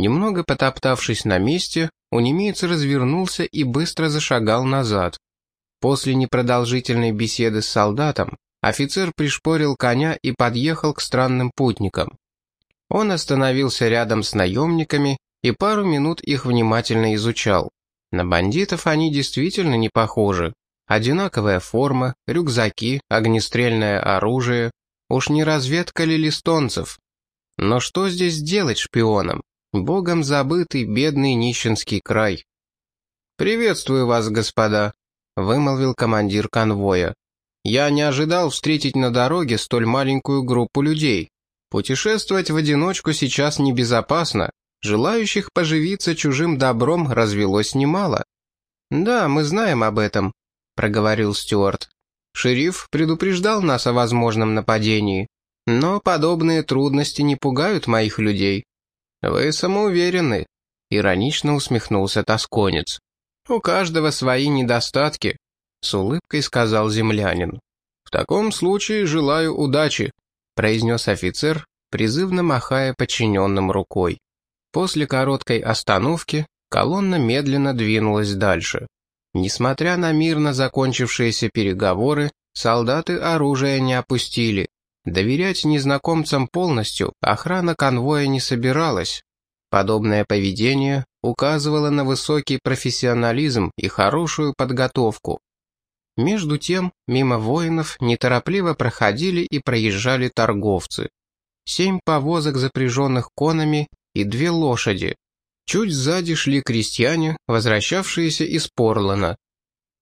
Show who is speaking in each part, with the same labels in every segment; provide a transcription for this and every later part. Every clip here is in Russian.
Speaker 1: Немного потоптавшись на месте, унемеец развернулся и быстро зашагал назад. После непродолжительной беседы с солдатом, офицер пришпорил коня и подъехал к странным путникам. Он остановился рядом с наемниками и пару минут их внимательно изучал. На бандитов они действительно не похожи. Одинаковая форма, рюкзаки, огнестрельное оружие. Уж не разведка ли листонцев? Но что здесь делать шпионам? Богом забытый бедный нищенский край. «Приветствую вас, господа», — вымолвил командир конвоя. «Я не ожидал встретить на дороге столь маленькую группу людей. Путешествовать в одиночку сейчас небезопасно. Желающих поживиться чужим добром развелось немало». «Да, мы знаем об этом», — проговорил Стюарт. «Шериф предупреждал нас о возможном нападении. Но подобные трудности не пугают моих людей. «Вы самоуверены», — иронично усмехнулся тосконец. «У каждого свои недостатки», — с улыбкой сказал землянин. «В таком случае желаю удачи», — произнес офицер, призывно махая подчиненным рукой. После короткой остановки колонна медленно двинулась дальше. Несмотря на мирно закончившиеся переговоры, солдаты оружие не опустили. Доверять незнакомцам полностью охрана конвоя не собиралась. Подобное поведение указывало на высокий профессионализм и хорошую подготовку. Между тем, мимо воинов неторопливо проходили и проезжали торговцы. Семь повозок, запряженных конами, и две лошади. Чуть сзади шли крестьяне, возвращавшиеся из Порлана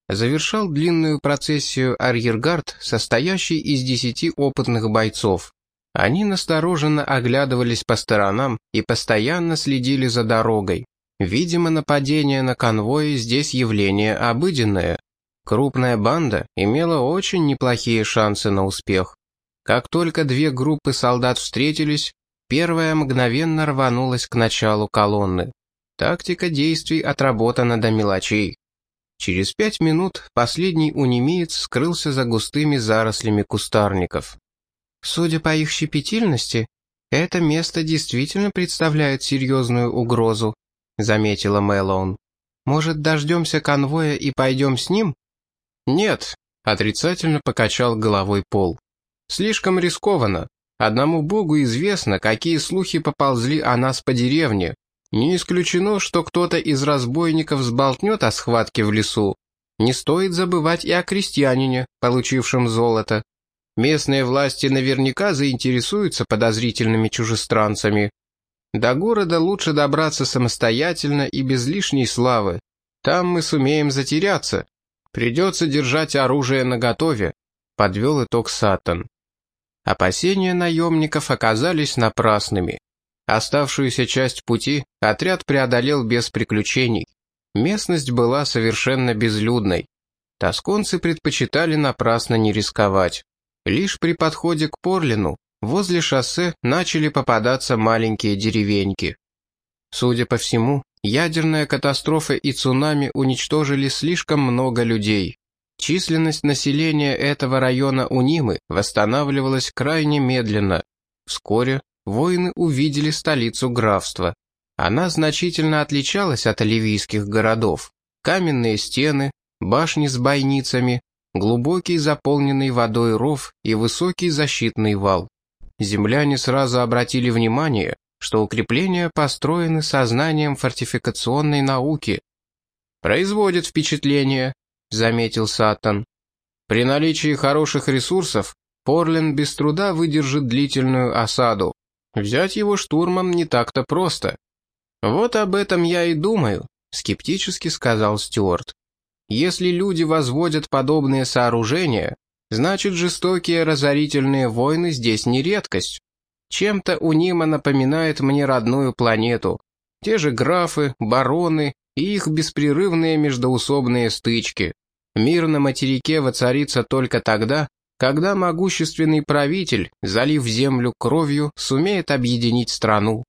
Speaker 1: завершал длинную процессию арьергард, состоящий из десяти опытных бойцов. Они настороженно оглядывались по сторонам и постоянно следили за дорогой. Видимо, нападение на конвои здесь явление обыденное. Крупная банда имела очень неплохие шансы на успех. Как только две группы солдат встретились, первая мгновенно рванулась к началу колонны. Тактика действий отработана до мелочей. Через пять минут последний унемеец скрылся за густыми зарослями кустарников. Судя по их щепетильности, это место действительно представляет серьезную угрозу, заметила Мэлоун. Может, дождемся конвоя и пойдем с ним? Нет, отрицательно покачал головой Пол. Слишком рискованно. Одному богу известно, какие слухи поползли о нас по деревне, не исключено, что кто-то из разбойников сболтнет о схватке в лесу. Не стоит забывать и о крестьянине, получившем золото. Местные власти наверняка заинтересуются подозрительными чужестранцами. До города лучше добраться самостоятельно и без лишней славы. Там мы сумеем затеряться. Придется держать оружие наготове», — подвел итог Сатан. Опасения наемников оказались напрасными. Оставшуюся часть пути отряд преодолел без приключений. Местность была совершенно безлюдной. Тосконцы предпочитали напрасно не рисковать. Лишь при подходе к Порлину возле шоссе начали попадаться маленькие деревеньки. Судя по всему, ядерная катастрофа и цунами уничтожили слишком много людей. Численность населения этого района Унимы восстанавливалась крайне медленно. Вскоре воины увидели столицу графства. Она значительно отличалась от оливийских городов. Каменные стены, башни с бойницами, глубокий заполненный водой ров и высокий защитный вал. Земляне сразу обратили внимание, что укрепления построены сознанием фортификационной науки. «Производит впечатление», — заметил Сатан. «При наличии хороших ресурсов Порлен без труда выдержит длительную осаду. Взять его штурмом не так-то просто. Вот об этом я и думаю, скептически сказал Стюарт. Если люди возводят подобные сооружения, значит жестокие разорительные войны здесь не редкость. Чем-то у Нима напоминает мне родную планету. Те же графы, бароны и их беспрерывные междоусобные стычки. Мир на материке воцарится только тогда, когда могущественный правитель, залив землю кровью, сумеет объединить страну.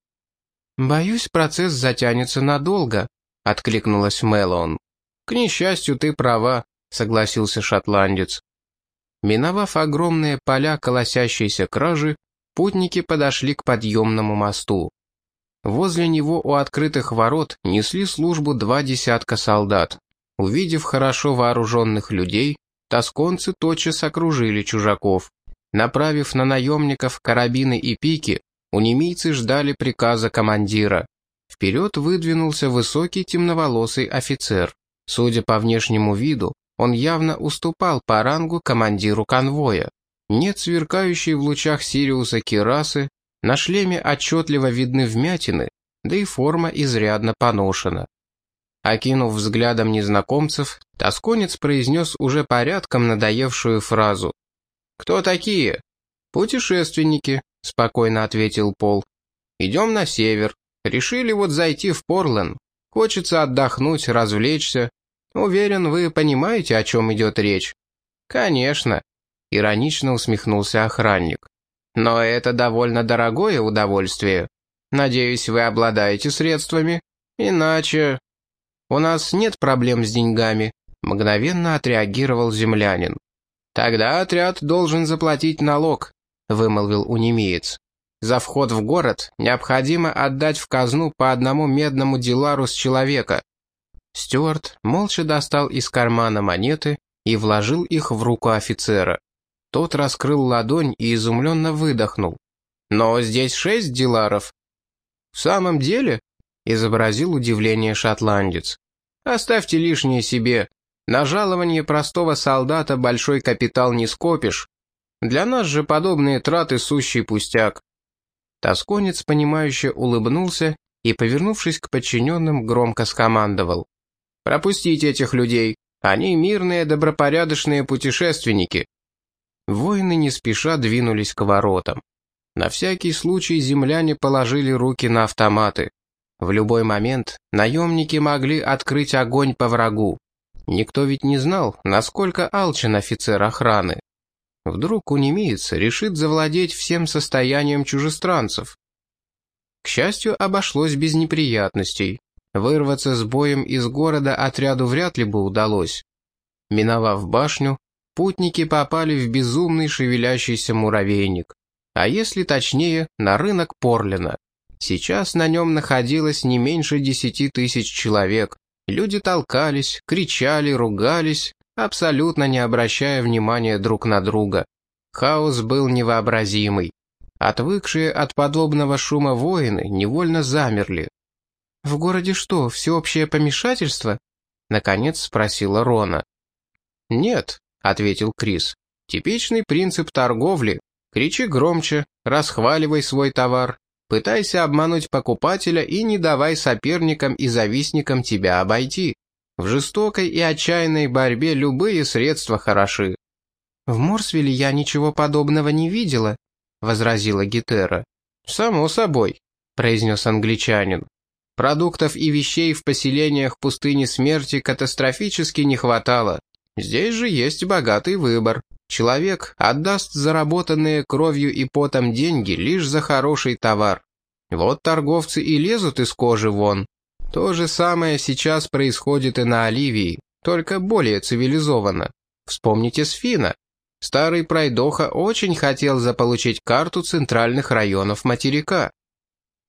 Speaker 1: «Боюсь, процесс затянется надолго», — откликнулась Мэллоун. «К несчастью, ты права», — согласился шотландец. Миновав огромные поля колосящейся кражи, путники подошли к подъемному мосту. Возле него у открытых ворот несли службу два десятка солдат. Увидев хорошо вооруженных людей, тосконцы тотчас окружили чужаков. Направив на наемников карабины и пики, унемийцы ждали приказа командира. Вперед выдвинулся высокий темноволосый офицер. Судя по внешнему виду, он явно уступал по рангу командиру конвоя. Нет сверкающей в лучах Сириуса кирасы, на шлеме отчетливо видны вмятины, да и форма изрядно поношена. Окинув взглядом незнакомцев, тосконец произнес уже порядком надоевшую фразу. «Кто такие?» «Путешественники», — спокойно ответил Пол. «Идем на север. Решили вот зайти в Порлен. Хочется отдохнуть, развлечься. Уверен, вы понимаете, о чем идет речь». «Конечно», — иронично усмехнулся охранник. «Но это довольно дорогое удовольствие. Надеюсь, вы обладаете средствами. Иначе...» «У нас нет проблем с деньгами», — мгновенно отреагировал землянин. «Тогда отряд должен заплатить налог», — вымолвил унемеец. «За вход в город необходимо отдать в казну по одному медному дилару с человека». Стюарт молча достал из кармана монеты и вложил их в руку офицера. Тот раскрыл ладонь и изумленно выдохнул. «Но здесь шесть диларов». «В самом деле?» — изобразил удивление шотландец. «Оставьте лишнее себе. На жалование простого солдата большой капитал не скопишь. Для нас же подобные траты сущий пустяк». Тосконец, понимающе улыбнулся и, повернувшись к подчиненным, громко скомандовал. «Пропустите этих людей. Они мирные, добропорядочные путешественники». Воины не спеша двинулись к воротам. На всякий случай земляне положили руки на автоматы. В любой момент наемники могли открыть огонь по врагу. Никто ведь не знал, насколько алчен офицер охраны. Вдруг унемеец решит завладеть всем состоянием чужестранцев. К счастью, обошлось без неприятностей. Вырваться с боем из города отряду вряд ли бы удалось. Миновав башню, путники попали в безумный шевелящийся муравейник. А если точнее, на рынок Порлина. Сейчас на нем находилось не меньше десяти тысяч человек, Люди толкались, кричали, ругались, абсолютно не обращая внимания друг на друга. Хаос был невообразимый. Отвыкшие от подобного шума воины невольно замерли. «В городе что, всеобщее помешательство?» — наконец спросила Рона. «Нет», — ответил Крис. «Типичный принцип торговли. Кричи громче, расхваливай свой товар, Пытайся обмануть покупателя и не давай соперникам и завистникам тебя обойти. В жестокой и отчаянной борьбе любые средства хороши. «В Морсвилле я ничего подобного не видела», — возразила Гетера. «Само собой», — произнес англичанин. «Продуктов и вещей в поселениях пустыни смерти катастрофически не хватало. Здесь же есть богатый выбор. Человек отдаст заработанные кровью и потом деньги лишь за хороший товар. Вот торговцы и лезут из кожи вон. То же самое сейчас происходит и на Оливии, только более цивилизованно. Вспомните Сфина. Старый пройдоха очень хотел заполучить карту центральных районов материка.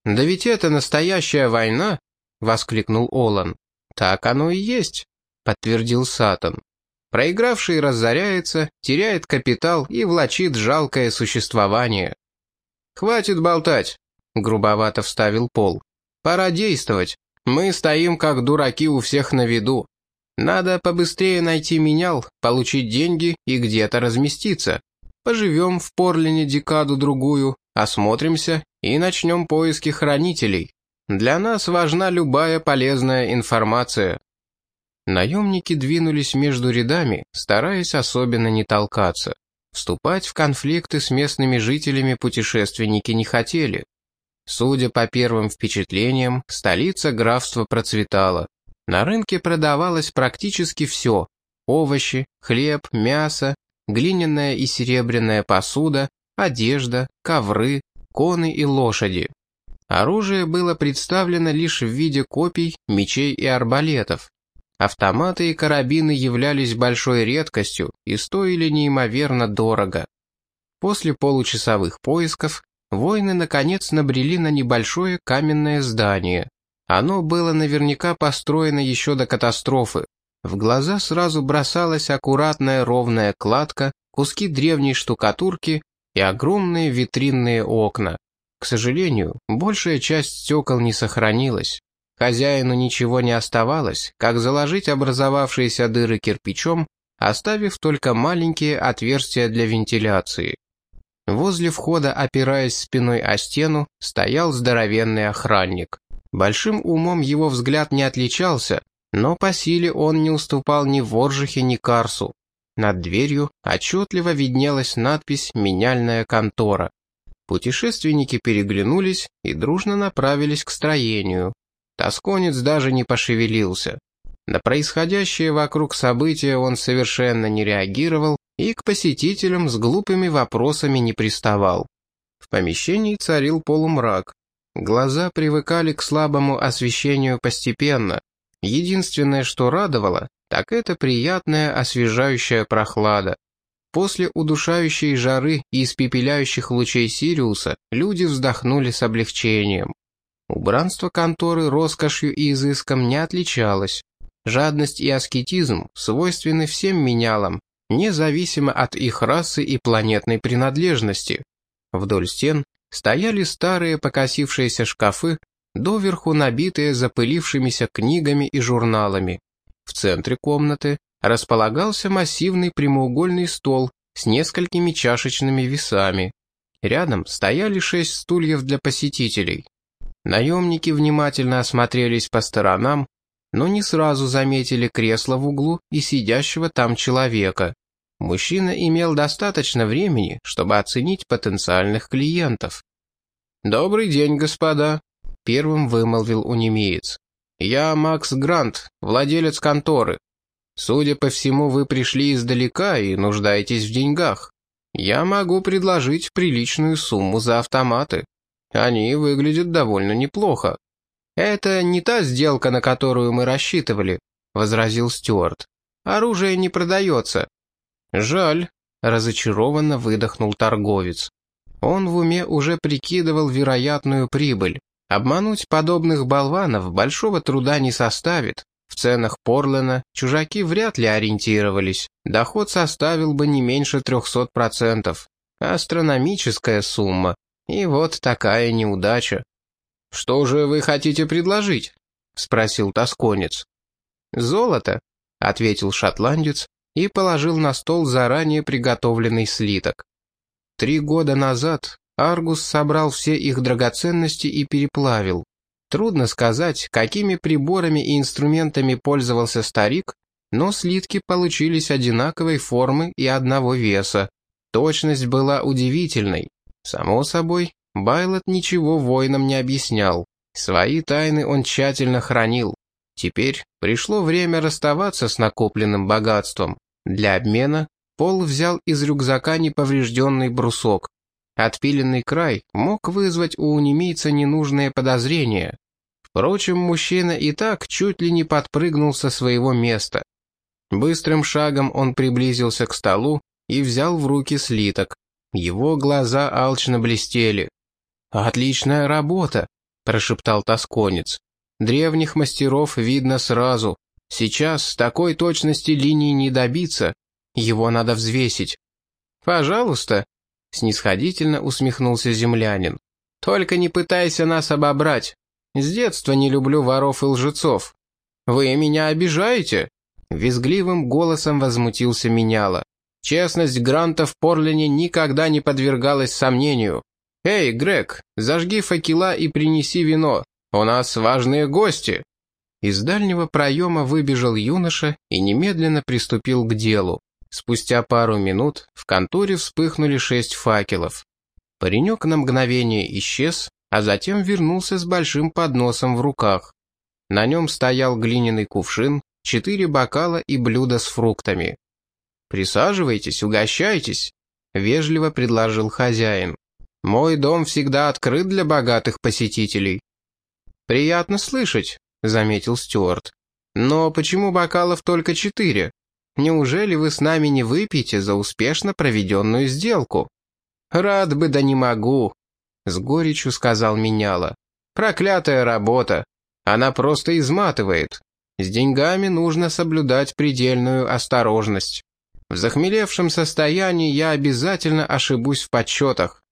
Speaker 1: «Да ведь это настоящая война!» — воскликнул Олан. «Так оно и есть», — подтвердил Сатан. Проигравший разоряется, теряет капитал и влачит жалкое существование. «Хватит болтать», — грубовато вставил Пол. «Пора действовать. Мы стоим как дураки у всех на виду. Надо побыстрее найти менял, получить деньги и где-то разместиться. Поживем в Порлине декаду-другую, осмотримся и начнем поиски хранителей. Для нас важна любая полезная информация». Наемники двинулись между рядами, стараясь особенно не толкаться. Вступать в конфликты с местными жителями путешественники не хотели. Судя по первым впечатлениям, столица графства процветала. На рынке продавалось практически все. Овощи, хлеб, мясо, глиняная и серебряная посуда, одежда, ковры, коны и лошади. Оружие было представлено лишь в виде копий, мечей и арбалетов. Автоматы и карабины являлись большой редкостью и стоили неимоверно дорого. После получасовых поисков воины наконец набрели на небольшое каменное здание. Оно было наверняка построено еще до катастрофы. В глаза сразу бросалась аккуратная ровная кладка, куски древней штукатурки и огромные витринные окна. К сожалению, большая часть стекол не сохранилась. Хозяину ничего не оставалось, как заложить образовавшиеся дыры кирпичом, оставив только маленькие отверстия для вентиляции. Возле входа, опираясь спиной о стену, стоял здоровенный охранник. Большим умом его взгляд не отличался, но по силе он не уступал ни Воржихе, ни Карсу. Над дверью отчетливо виднелась надпись «Меняльная контора». Путешественники переглянулись и дружно направились к строению. Тосконец даже не пошевелился. На происходящее вокруг события он совершенно не реагировал и к посетителям с глупыми вопросами не приставал. В помещении царил полумрак. Глаза привыкали к слабому освещению постепенно. Единственное, что радовало, так это приятная освежающая прохлада. После удушающей жары и испепеляющих лучей Сириуса люди вздохнули с облегчением. Убранство конторы роскошью и изыском не отличалось. Жадность и аскетизм свойственны всем менялам, независимо от их расы и планетной принадлежности. Вдоль стен стояли старые покосившиеся шкафы, доверху набитые запылившимися книгами и журналами. В центре комнаты располагался массивный прямоугольный стол с несколькими чашечными весами. Рядом стояли шесть стульев для посетителей. Наемники внимательно осмотрелись по сторонам, но не сразу заметили кресло в углу и сидящего там человека. Мужчина имел достаточно времени, чтобы оценить потенциальных клиентов. «Добрый день, господа», — первым вымолвил унемеец. «Я Макс Грант, владелец конторы. Судя по всему, вы пришли издалека и нуждаетесь в деньгах. Я могу предложить приличную сумму за автоматы. Они выглядят довольно неплохо». «Это не та сделка, на которую мы рассчитывали», — возразил Стюарт. «Оружие не продается. «Жаль», — разочарованно выдохнул торговец. Он в уме уже прикидывал вероятную прибыль. Обмануть подобных болванов большого труда не составит. В ценах Порлена чужаки вряд ли ориентировались. Доход составил бы не меньше 300%. Астрономическая сумма. И вот такая неудача. «Что же вы хотите предложить?» — спросил тосконец. «Золото», — ответил шотландец и положил на стол заранее приготовленный слиток. Три года назад Аргус собрал все их драгоценности и переплавил. Трудно сказать, какими приборами и инструментами пользовался старик, но слитки получились одинаковой формы и одного веса. Точность была удивительной. Само собой, Байлот ничего воинам не объяснял. Свои тайны он тщательно хранил. Теперь пришло время расставаться с накопленным богатством. Для обмена Пол взял из рюкзака неповрежденный брусок. Отпиленный край мог вызвать у унемийца ненужные подозрения. Впрочем, мужчина и так чуть ли не подпрыгнул со своего места. Быстрым шагом он приблизился к столу и взял в руки слиток. Его глаза алчно блестели. «Отличная работа», — прошептал тосконец. Древних мастеров видно сразу. Сейчас такой точности линии не добиться. Его надо взвесить. «Пожалуйста», — снисходительно усмехнулся землянин. «Только не пытайся нас обобрать. С детства не люблю воров и лжецов. Вы меня обижаете?» Визгливым голосом возмутился Меняла. Честность Гранта в Порлине никогда не подвергалась сомнению. «Эй, Грег, зажги факела и принеси вино. «У нас важные гости!» Из дальнего проема выбежал юноша и немедленно приступил к делу. Спустя пару минут в конторе вспыхнули шесть факелов. Паренек на мгновение исчез, а затем вернулся с большим подносом в руках. На нем стоял глиняный кувшин, четыре бокала и блюдо с фруктами. «Присаживайтесь, угощайтесь», — вежливо предложил хозяин. «Мой дом всегда открыт для богатых посетителей». «Приятно слышать», — заметил Стюарт. «Но почему бокалов только четыре? Неужели вы с нами не выпьете за успешно проведенную сделку?» «Рад бы, да не могу», — с горечью сказал Меняла. «Проклятая работа! Она просто изматывает. С деньгами нужно соблюдать предельную осторожность. В захмелевшем состоянии я обязательно ошибусь в подсчетах.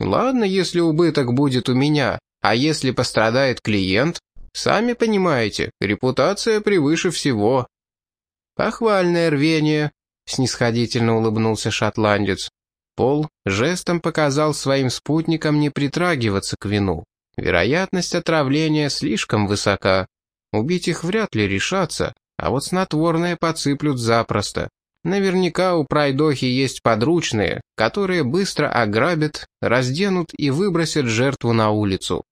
Speaker 1: Ладно, если убыток будет у меня, а если пострадает клиент, сами понимаете, репутация превыше всего. Похвальное рвение, снисходительно улыбнулся шотландец. Пол жестом показал своим спутникам не притрагиваться к вину. Вероятность отравления слишком высока. Убить их вряд ли решатся, а вот снотворное подсыплют запросто. Наверняка у пройдохи есть подручные, которые быстро ограбят, разденут и выбросят жертву на улицу.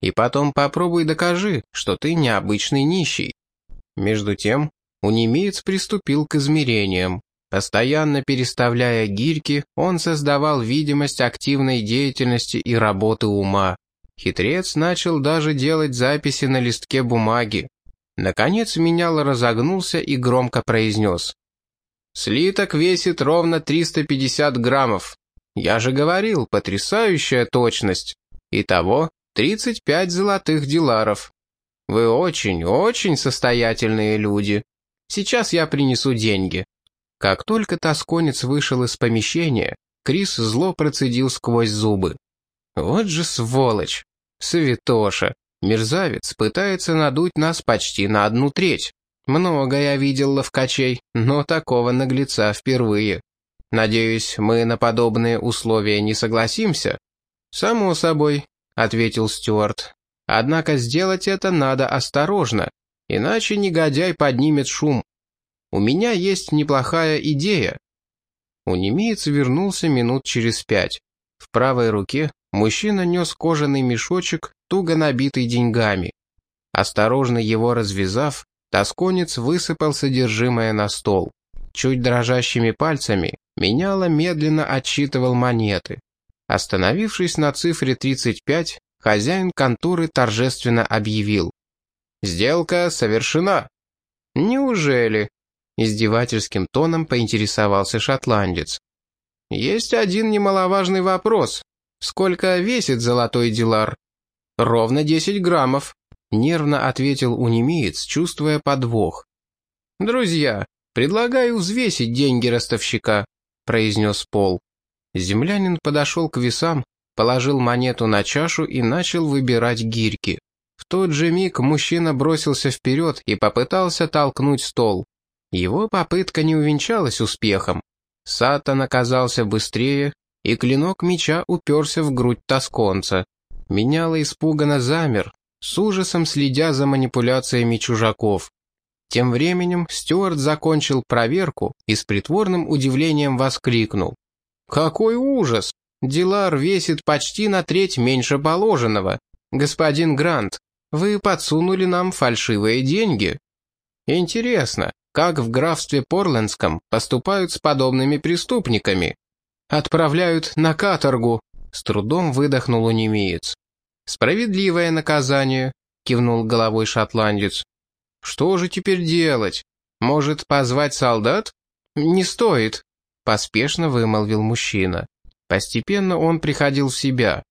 Speaker 1: И потом попробуй докажи, что ты необычный нищий. Между тем, унемеец приступил к измерениям. Постоянно переставляя гирьки, он создавал видимость активной деятельности и работы ума. Хитрец начал даже делать записи на листке бумаги. Наконец менял разогнулся и громко произнес. «Слиток весит ровно 350 граммов. Я же говорил, потрясающая точность. Итого 35 золотых диларов. Вы очень, очень состоятельные люди. Сейчас я принесу деньги». Как только тосконец вышел из помещения, Крис зло процедил сквозь зубы. «Вот же сволочь! Святоша! Мерзавец пытается надуть нас почти на одну треть. Много я видел ловкачей, но такого наглеца впервые. Надеюсь, мы на подобные условия не согласимся?» «Само собой», — ответил Стюарт. «Однако сделать это надо осторожно, иначе негодяй поднимет шум. У меня есть неплохая идея». Унемеец вернулся минут через пять. В правой руке мужчина нес кожаный мешочек, туго набитый деньгами. Осторожно его развязав, тосконец высыпал содержимое на стол. Чуть дрожащими пальцами меняло медленно отсчитывал монеты. Остановившись на цифре 35, хозяин конторы торжественно объявил. «Сделка совершена». «Неужели?» — издевательским тоном поинтересовался шотландец. «Есть один немаловажный вопрос. Сколько весит золотой дилар?» «Ровно 10 граммов», — нервно ответил унемеец, чувствуя подвох. «Друзья, предлагаю взвесить деньги ростовщика», — произнес Пол. Землянин подошел к весам, положил монету на чашу и начал выбирать гирьки. В тот же миг мужчина бросился вперед и попытался толкнуть стол. Его попытка не увенчалась успехом. Сатан оказался быстрее, и клинок меча уперся в грудь тосконца. Меняло испуганно замер, с ужасом следя за манипуляциями чужаков. Тем временем Стюарт закончил проверку и с притворным удивлением воскликнул. «Какой ужас! Дилар весит почти на треть меньше положенного. Господин Грант, вы подсунули нам фальшивые деньги. Интересно, как в графстве Порлендском поступают с подобными преступниками. Отправляют на каторгу, с трудом выдохнул унемеец. Справедливое наказание, кивнул головой шотландец. Что же теперь делать? Может, позвать солдат? Не стоит, поспешно вымолвил мужчина. Постепенно он приходил в себя.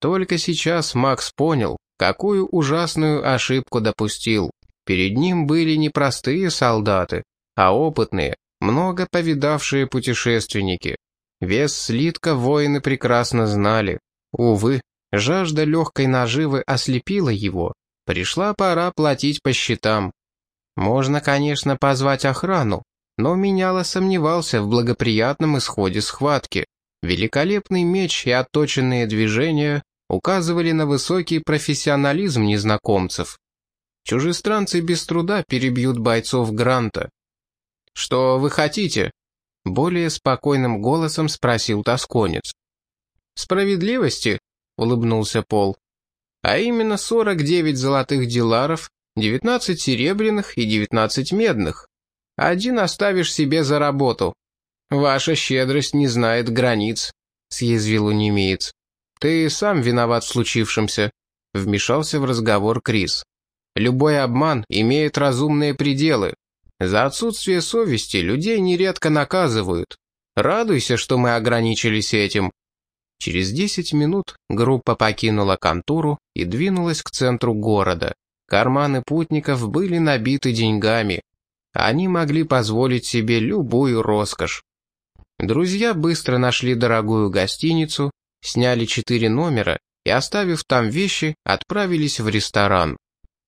Speaker 1: Только сейчас Макс понял, какую ужасную ошибку допустил. Перед ним были не простые солдаты, а опытные, много повидавшие путешественники. Вес слитка воины прекрасно знали. Увы, жажда легкой наживы ослепила его. Пришла пора платить по счетам. Можно, конечно, позвать охрану, но Меняло сомневался в благоприятном исходе схватки. Великолепный меч и отточенные движения указывали на высокий профессионализм незнакомцев. Чужестранцы без труда перебьют бойцов Гранта. «Что вы хотите?» — более спокойным голосом спросил тосконец. «Справедливости?» — улыбнулся Пол. «А именно 49 золотых диларов, 19 серебряных и 19 медных. Один оставишь себе за работу. Ваша щедрость не знает границ», — съязвил унемеец. «Ты сам виноват в случившемся», — вмешался в разговор Крис. Любой обман имеет разумные пределы. За отсутствие совести людей нередко наказывают. Радуйся, что мы ограничились этим. Через 10 минут группа покинула контору и двинулась к центру города. Карманы путников были набиты деньгами. Они могли позволить себе любую роскошь. Друзья быстро нашли дорогую гостиницу, сняли четыре номера и, оставив там вещи, отправились в ресторан.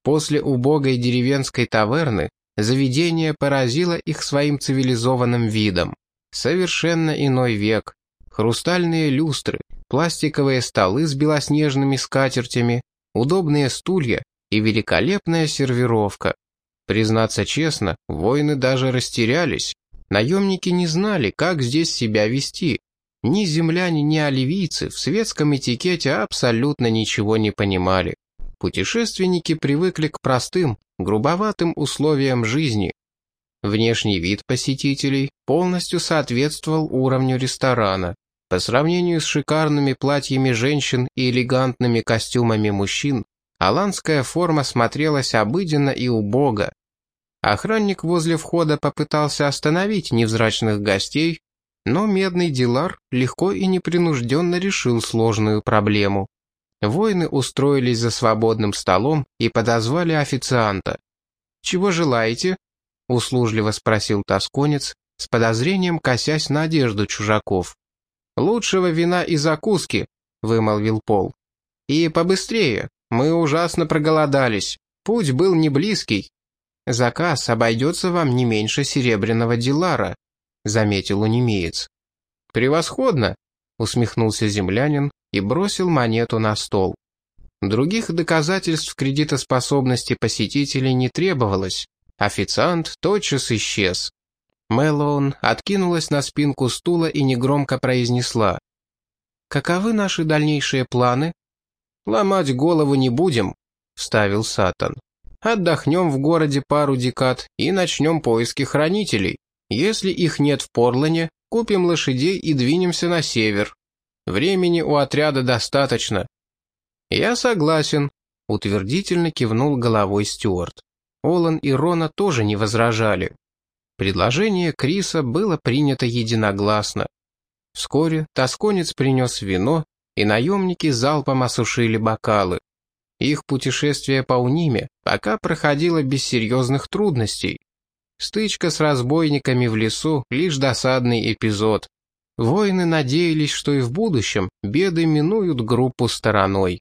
Speaker 1: После убогой деревенской таверны заведение поразило их своим цивилизованным видом. Совершенно иной век. Хрустальные люстры, пластиковые столы с белоснежными скатертями, удобные стулья и великолепная сервировка. Признаться честно, воины даже растерялись. Наемники не знали, как здесь себя вести. Ни земляне, ни оливийцы в светском этикете абсолютно ничего не понимали. Путешественники привыкли к простым, грубоватым условиям жизни. Внешний вид посетителей полностью соответствовал уровню ресторана. По сравнению с шикарными платьями женщин и элегантными костюмами мужчин, аланская форма смотрелась обыденно и убого. Охранник возле входа попытался остановить невзрачных гостей, но медный дилар легко и непринужденно решил сложную проблему. Воины устроились за свободным столом и подозвали официанта. «Чего желаете?» — услужливо спросил тосконец, с подозрением косясь на одежду чужаков. «Лучшего вина и закуски», — вымолвил Пол. «И побыстрее, мы ужасно проголодались, путь был не близкий. Заказ обойдется вам не меньше серебряного дилара», — заметил унемеец. «Превосходно», — усмехнулся землянин и бросил монету на стол. Других доказательств кредитоспособности посетителей не требовалось. Официант тотчас исчез. Мэллоун откинулась на спинку стула и негромко произнесла. «Каковы наши дальнейшие планы?» «Ломать голову не будем», — вставил Сатан. «Отдохнем в городе пару декад и начнем поиски хранителей. Если их нет в Порлане, купим лошадей и двинемся на север. Времени у отряда достаточно». «Я согласен», — утвердительно кивнул головой Стюарт. Олан и Рона тоже не возражали. Предложение Криса было принято единогласно. Вскоре тосконец принес вино, и наемники залпом осушили бокалы. Их путешествие по Униме пока проходило без серьезных трудностей. Стычка с разбойниками в лесу — лишь досадный эпизод. Воины надеялись, что и в будущем беды минуют группу стороной.